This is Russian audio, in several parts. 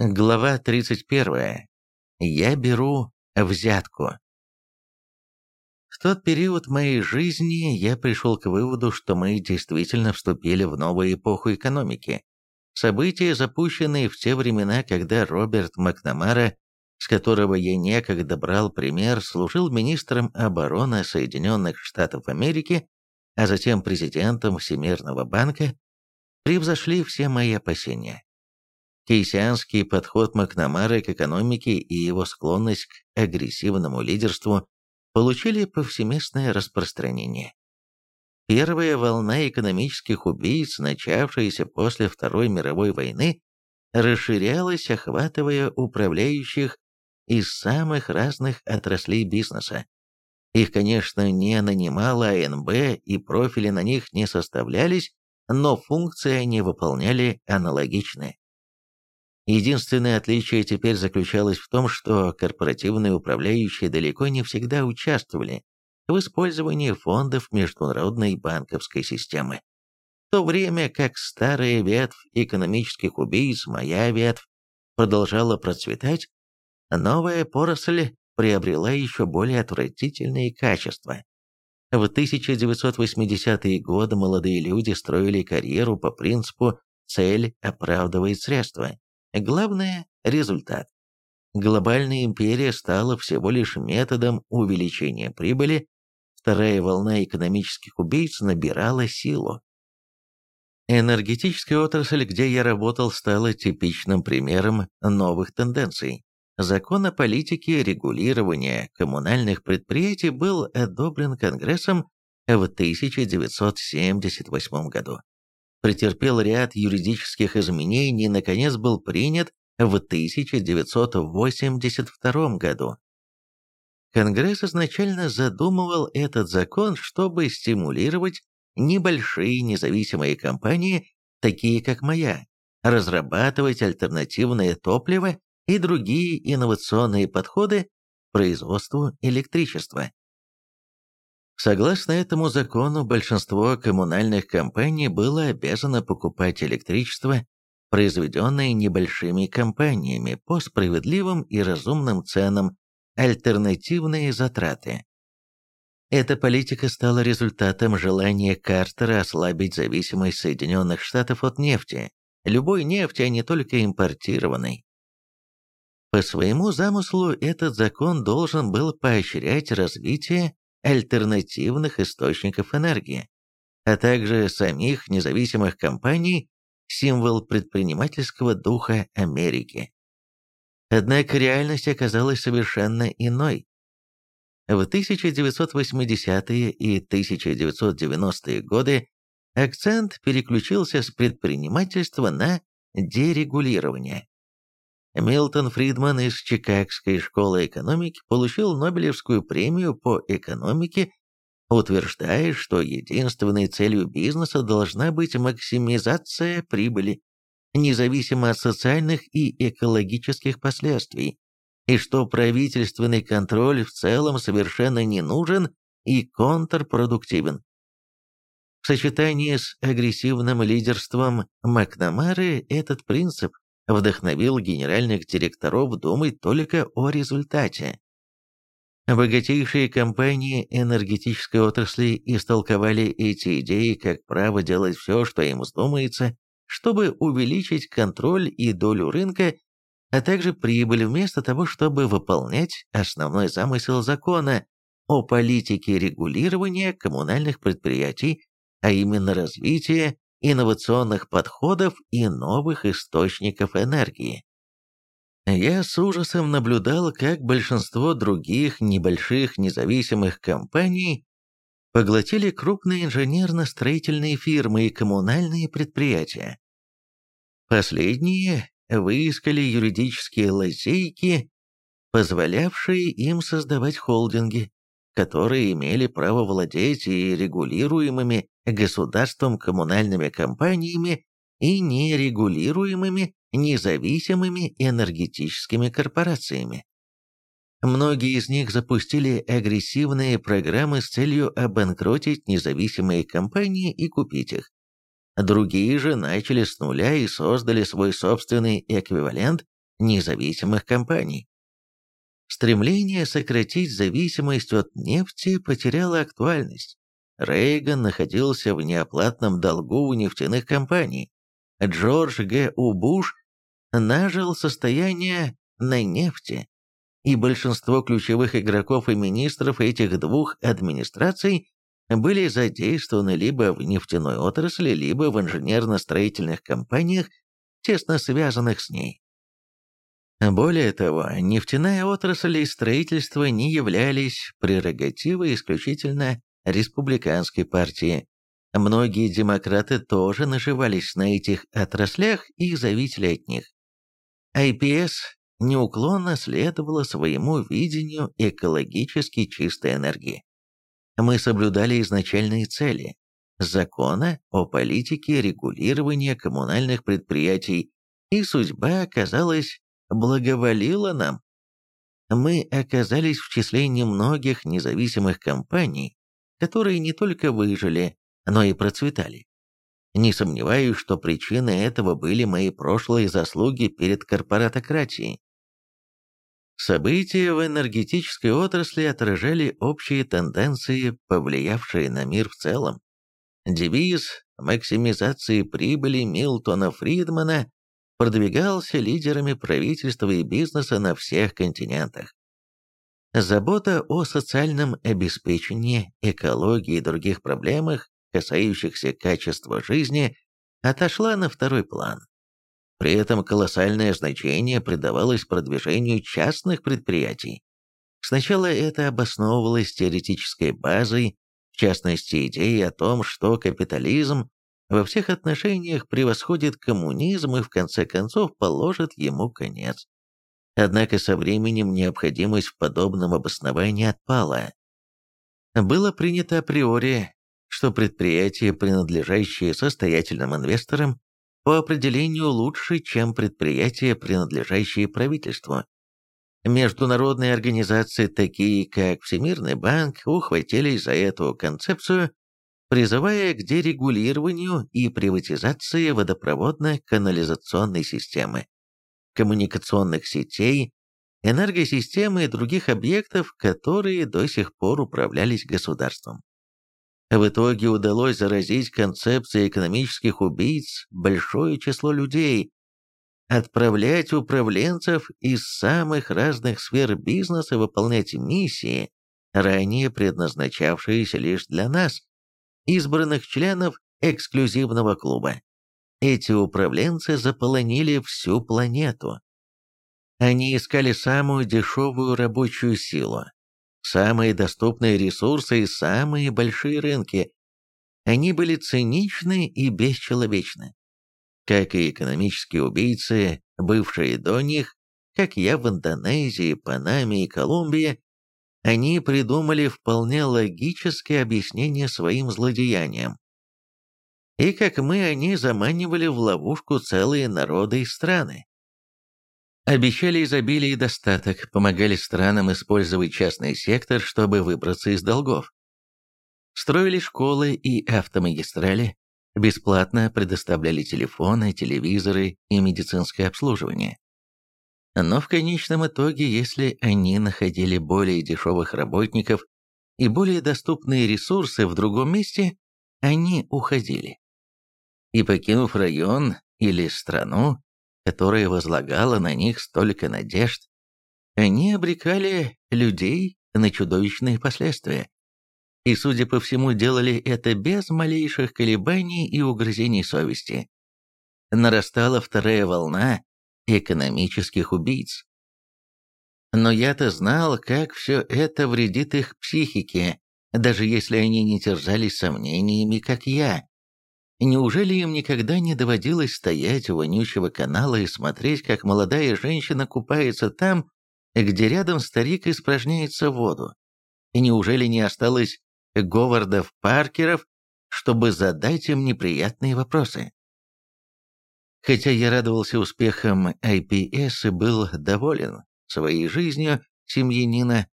Глава 31. Я беру взятку. В тот период моей жизни я пришел к выводу, что мы действительно вступили в новую эпоху экономики. События, запущенные в те времена, когда Роберт Макнамара, с которого я некогда брал пример, служил министром обороны Соединенных Штатов Америки, а затем президентом Всемирного банка, превзошли все мои опасения. Кейсианский подход Макнамары к экономике и его склонность к агрессивному лидерству получили повсеместное распространение. Первая волна экономических убийц, начавшаяся после Второй мировой войны, расширялась, охватывая управляющих из самых разных отраслей бизнеса. Их, конечно, не нанимала АНБ, и профили на них не составлялись, но функции они выполняли аналогичные. Единственное отличие теперь заключалось в том, что корпоративные управляющие далеко не всегда участвовали в использовании фондов международной банковской системы. В то время как старая ветвь экономических убийц, моя ветвь, продолжала процветать, новая поросль приобрела еще более отвратительные качества. В 1980-е годы молодые люди строили карьеру по принципу «цель оправдывает средства». Главное – результат. Глобальная империя стала всего лишь методом увеличения прибыли, вторая волна экономических убийц набирала силу. Энергетическая отрасль, где я работал, стала типичным примером новых тенденций. Закон о политике регулирования коммунальных предприятий был одобрен Конгрессом в 1978 году претерпел ряд юридических изменений и, наконец, был принят в 1982 году. Конгресс изначально задумывал этот закон, чтобы стимулировать небольшие независимые компании, такие как моя, разрабатывать альтернативное топливо и другие инновационные подходы к производству электричества. Согласно этому закону, большинство коммунальных компаний было обязано покупать электричество, произведенное небольшими компаниями по справедливым и разумным ценам, альтернативные затраты. Эта политика стала результатом желания Картера ослабить зависимость Соединенных Штатов от нефти, любой нефти, а не только импортированной. По своему замыслу этот закон должен был поощрять развитие альтернативных источников энергии, а также самих независимых компаний, символ предпринимательского духа Америки. Однако реальность оказалась совершенно иной. В 1980-е и 1990-е годы акцент переключился с предпринимательства на дерегулирование. Милтон Фридман из Чикагской школы экономики получил Нобелевскую премию по экономике, утверждая, что единственной целью бизнеса должна быть максимизация прибыли, независимо от социальных и экологических последствий, и что правительственный контроль в целом совершенно не нужен и контрпродуктивен. В сочетании с агрессивным лидерством Макнамары этот принцип вдохновил генеральных директоров думать только о результате. Богатейшие компании энергетической отрасли истолковали эти идеи как право делать все, что им вздумается, чтобы увеличить контроль и долю рынка, а также прибыль вместо того, чтобы выполнять основной замысел закона о политике регулирования коммунальных предприятий, а именно развитие инновационных подходов и новых источников энергии. Я с ужасом наблюдал, как большинство других небольших независимых компаний поглотили крупные инженерно-строительные фирмы и коммунальные предприятия. Последние выискали юридические лазейки, позволявшие им создавать холдинги, которые имели право владеть и регулируемыми государством коммунальными компаниями и нерегулируемыми независимыми энергетическими корпорациями. Многие из них запустили агрессивные программы с целью обанкротить независимые компании и купить их. Другие же начали с нуля и создали свой собственный эквивалент независимых компаний. Стремление сократить зависимость от нефти потеряло актуальность. Рейган находился в неоплатном долгу у нефтяных компаний. Джордж Г. У. Буш нажил состояние на нефти, и большинство ключевых игроков и министров этих двух администраций были задействованы либо в нефтяной отрасли, либо в инженерно-строительных компаниях, тесно связанных с ней. Более того, нефтяная отрасль и строительство не являлись прерогативой исключительно республиканской партии. Многие демократы тоже наживались на этих отраслях и зависели от них. IPS неуклонно следовало своему видению экологически чистой энергии. Мы соблюдали изначальные цели закона о политике регулирования коммунальных предприятий, и судьба, оказалась, благоволила нам. Мы оказались в числе немногих независимых компаний, которые не только выжили, но и процветали. Не сомневаюсь, что причиной этого были мои прошлые заслуги перед корпоратократией. События в энергетической отрасли отражали общие тенденции, повлиявшие на мир в целом. Девиз максимизации прибыли Милтона Фридмана продвигался лидерами правительства и бизнеса на всех континентах. Забота о социальном обеспечении, экологии и других проблемах, касающихся качества жизни, отошла на второй план. При этом колоссальное значение придавалось продвижению частных предприятий. Сначала это обосновывалось теоретической базой, в частности идеей о том, что капитализм во всех отношениях превосходит коммунизм и в конце концов положит ему конец. Однако со временем необходимость в подобном обосновании отпала. Было принято априори, что предприятия, принадлежащие состоятельным инвесторам, по определению лучше, чем предприятия, принадлежащие правительству. Международные организации, такие как Всемирный банк, ухватились за эту концепцию, призывая к дерегулированию и приватизации водопроводно-канализационной системы коммуникационных сетей, энергосистемы и других объектов, которые до сих пор управлялись государством. В итоге удалось заразить концепцией экономических убийц большое число людей, отправлять управленцев из самых разных сфер бизнеса выполнять миссии, ранее предназначавшиеся лишь для нас, избранных членов эксклюзивного клуба. Эти управленцы заполонили всю планету. Они искали самую дешевую рабочую силу, самые доступные ресурсы и самые большие рынки. Они были циничны и бесчеловечны. Как и экономические убийцы, бывшие до них, как я в Индонезии, Панаме и Колумбии, они придумали вполне логическое объяснение своим злодеяниям. И как мы, они заманивали в ловушку целые народы и страны. Обещали изобилие и достаток, помогали странам использовать частный сектор, чтобы выбраться из долгов. Строили школы и автомагистрали, бесплатно предоставляли телефоны, телевизоры и медицинское обслуживание. Но в конечном итоге, если они находили более дешевых работников и более доступные ресурсы в другом месте, они уходили и, покинув район или страну, которая возлагала на них столько надежд, они обрекали людей на чудовищные последствия. И, судя по всему, делали это без малейших колебаний и угрызений совести. Нарастала вторая волна экономических убийц. Но я-то знал, как все это вредит их психике, даже если они не терзались сомнениями, как я. Неужели им никогда не доводилось стоять у вонючего канала и смотреть, как молодая женщина купается там, где рядом старик испражняется в воду? И неужели не осталось Говардов-Паркеров, чтобы задать им неприятные вопросы? Хотя я радовался успехам IPS и был доволен своей жизнью семьянина,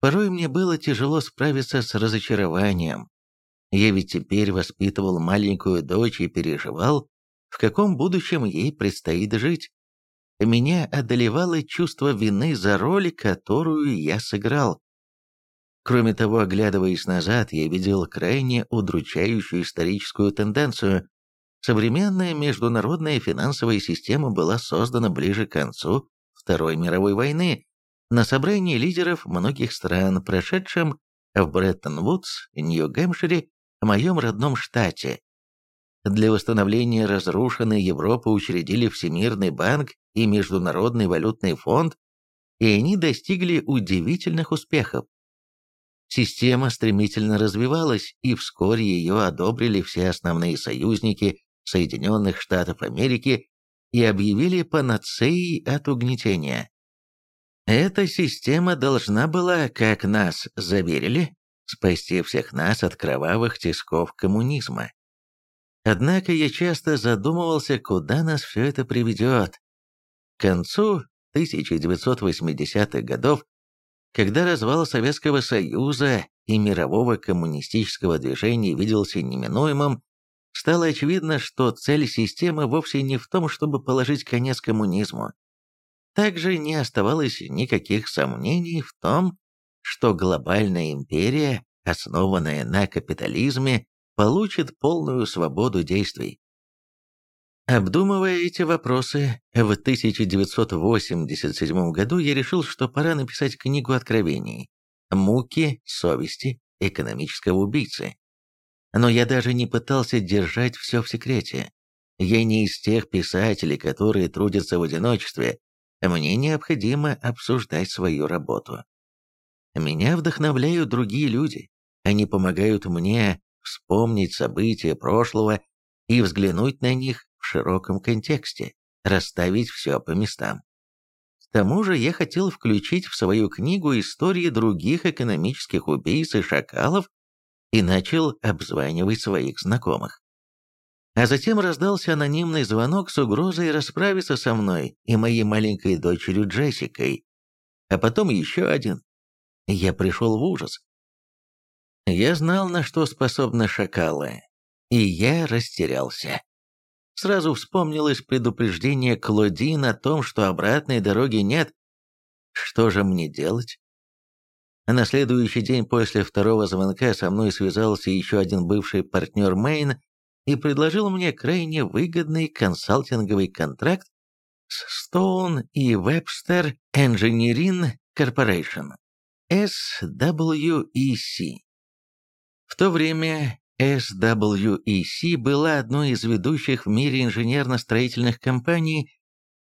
порой мне было тяжело справиться с разочарованием, я ведь теперь воспитывал маленькую дочь и переживал, в каком будущем ей предстоит жить. меня одолевало чувство вины за роль, которую я сыграл. Кроме того, оглядываясь назад, я видел крайне удручающую историческую тенденцию. Современная международная финансовая система была создана ближе к концу Второй мировой войны на собрании лидеров многих стран, прошедшем в Бреттон-Вудс, Нью-Гэмпшире, моем родном штате. Для восстановления разрушенной Европы учредили Всемирный банк и Международный валютный фонд, и они достигли удивительных успехов. Система стремительно развивалась, и вскоре ее одобрили все основные союзники Соединенных Штатов Америки и объявили панацеей от угнетения. Эта система должна была, как нас заверили, спасти всех нас от кровавых тисков коммунизма. Однако я часто задумывался, куда нас все это приведет. К концу 1980-х годов, когда развал Советского Союза и мирового коммунистического движения виделся неминуемым, стало очевидно, что цель системы вовсе не в том, чтобы положить конец коммунизму. Также не оставалось никаких сомнений в том, что глобальная империя, основанная на капитализме, получит полную свободу действий. Обдумывая эти вопросы, в 1987 году я решил, что пора написать книгу откровений «Муки совести экономического убийцы». Но я даже не пытался держать все в секрете. Я не из тех писателей, которые трудятся в одиночестве. Мне необходимо обсуждать свою работу. Меня вдохновляют другие люди. Они помогают мне вспомнить события прошлого и взглянуть на них в широком контексте, расставить все по местам. К тому же я хотел включить в свою книгу истории других экономических убийц и шакалов и начал обзванивать своих знакомых. А затем раздался анонимный звонок с угрозой расправиться со мной и моей маленькой дочерью Джессикой, а потом еще один. Я пришел в ужас. Я знал, на что способны шакалы, и я растерялся. Сразу вспомнилось предупреждение Клодин о том, что обратной дороги нет. Что же мне делать? На следующий день после второго звонка со мной связался еще один бывший партнер Мэйн и предложил мне крайне выгодный консалтинговый контракт с Stone и Webster Engineering Corporation, SWEC. В то время SWEC была одной из ведущих в мире инженерно-строительных компаний,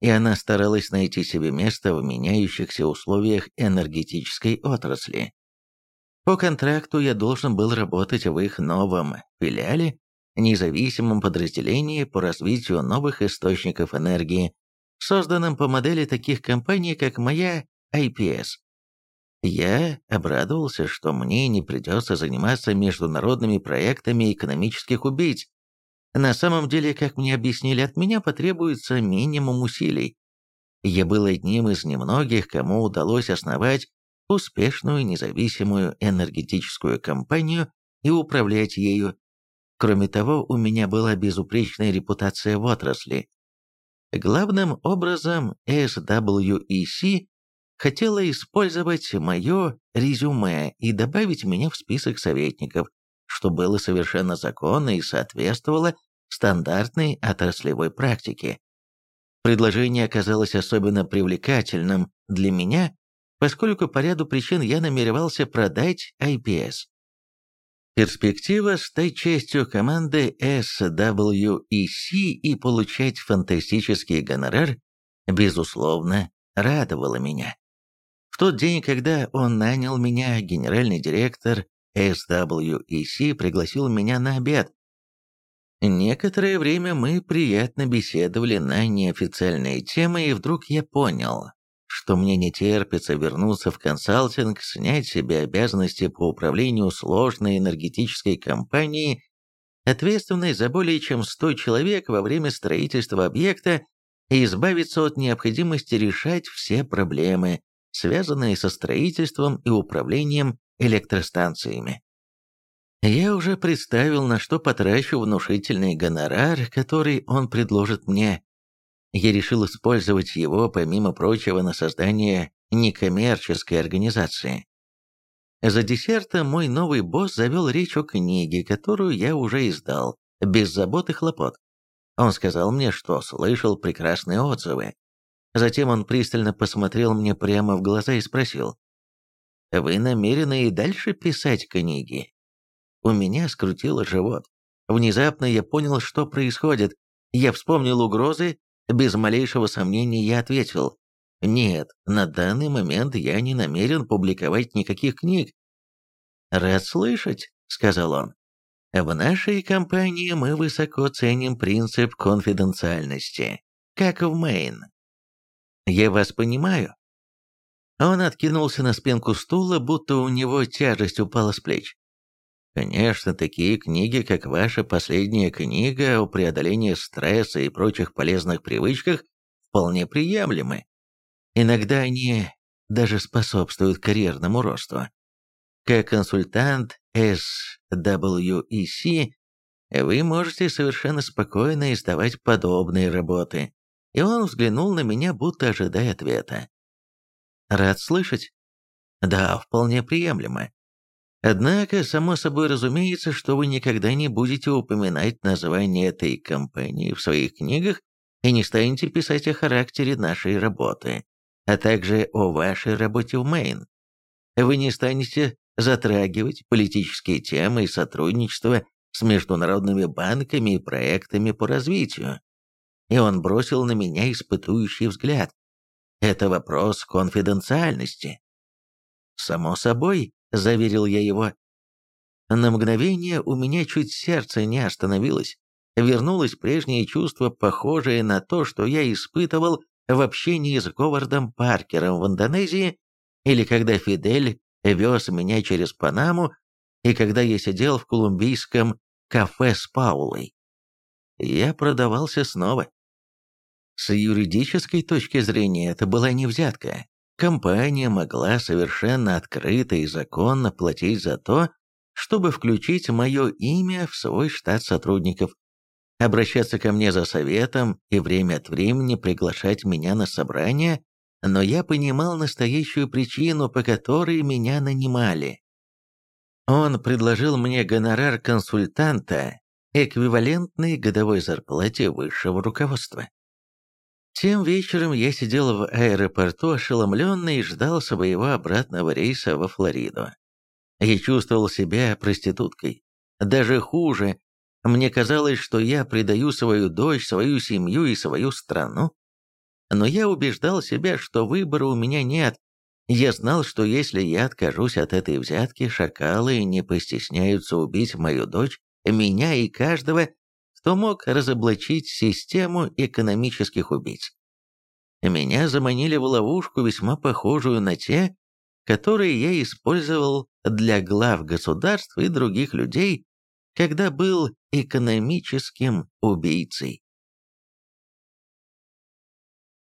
и она старалась найти себе место в меняющихся условиях энергетической отрасли. По контракту я должен был работать в их новом филиале, независимом подразделении по развитию новых источников энергии, созданном по модели таких компаний, как моя IPS. Я обрадовался, что мне не придется заниматься международными проектами экономических убийц. На самом деле, как мне объяснили, от меня потребуется минимум усилий. Я был одним из немногих, кому удалось основать успешную независимую энергетическую компанию и управлять ею. Кроме того, у меня была безупречная репутация в отрасли. Главным образом SWEC хотела использовать мое резюме и добавить меня в список советников, что было совершенно законно и соответствовало стандартной отраслевой практике. Предложение оказалось особенно привлекательным для меня, поскольку по ряду причин я намеревался продать IPS. Перспектива стать частью команды SWEC и получать фантастический гонорар, безусловно, радовала меня. В тот день, когда он нанял меня, генеральный директор SWEC пригласил меня на обед. Некоторое время мы приятно беседовали на неофициальные темы, и вдруг я понял, что мне не терпится вернуться в консалтинг, снять себе обязанности по управлению сложной энергетической компанией, ответственной за более чем 100 человек во время строительства объекта, и избавиться от необходимости решать все проблемы, связанные со строительством и управлением электростанциями. Я уже представил, на что потрачу внушительный гонорар, который он предложит мне. Я решил использовать его, помимо прочего, на создание некоммерческой организации. За десертом мой новый босс завел речь о книге, которую я уже издал, без забот и хлопот. Он сказал мне, что слышал прекрасные отзывы. Затем он пристально посмотрел мне прямо в глаза и спросил, «Вы намерены и дальше писать книги?» У меня скрутило живот. Внезапно я понял, что происходит. Я вспомнил угрозы, без малейшего сомнения я ответил, нет, на данный момент я не намерен публиковать никаких книг. Рад слышать, сказал он. В нашей компании мы высоко ценим принцип конфиденциальности, как в Мэйн. Я вас понимаю. Он откинулся на спинку стула, будто у него тяжесть упала с плеч. Конечно, такие книги, как ваша последняя книга о преодолении стресса и прочих полезных привычках, вполне приемлемы. Иногда они даже способствуют карьерному росту. Как консультант SWEC вы можете совершенно спокойно издавать подобные работы. И он взглянул на меня, будто ожидая ответа. Рад слышать. Да, вполне приемлемо. Однако, само собой разумеется, что вы никогда не будете упоминать название этой компании в своих книгах и не станете писать о характере нашей работы а также о вашей работе в Мэйн. Вы не станете затрагивать политические темы и сотрудничество с международными банками и проектами по развитию. И он бросил на меня испытующий взгляд. Это вопрос конфиденциальности. «Само собой», — заверил я его. На мгновение у меня чуть сердце не остановилось. Вернулось прежнее чувство, похожее на то, что я испытывал в общении с Говардом Паркером в Индонезии, или когда Фидель вез меня через Панаму, и когда я сидел в колумбийском кафе с Паулой. Я продавался снова. С юридической точки зрения это была не взятка. Компания могла совершенно открыто и законно платить за то, чтобы включить мое имя в свой штат сотрудников обращаться ко мне за советом и время от времени приглашать меня на собрания, но я понимал настоящую причину, по которой меня нанимали. Он предложил мне гонорар консультанта, эквивалентный годовой зарплате высшего руководства. Тем вечером я сидел в аэропорту ошеломленный и ждал своего обратного рейса во Флориду. Я чувствовал себя проституткой. Даже хуже, мне казалось, что я предаю свою дочь, свою семью и свою страну. Но я убеждал себя, что выбора у меня нет. Я знал, что если я откажусь от этой взятки, шакалы не постесняются убить мою дочь, меня и каждого, кто мог разоблачить систему экономических убийц. Меня заманили в ловушку, весьма похожую на те, которые я использовал для глав государств и других людей, когда был экономическим убийцей.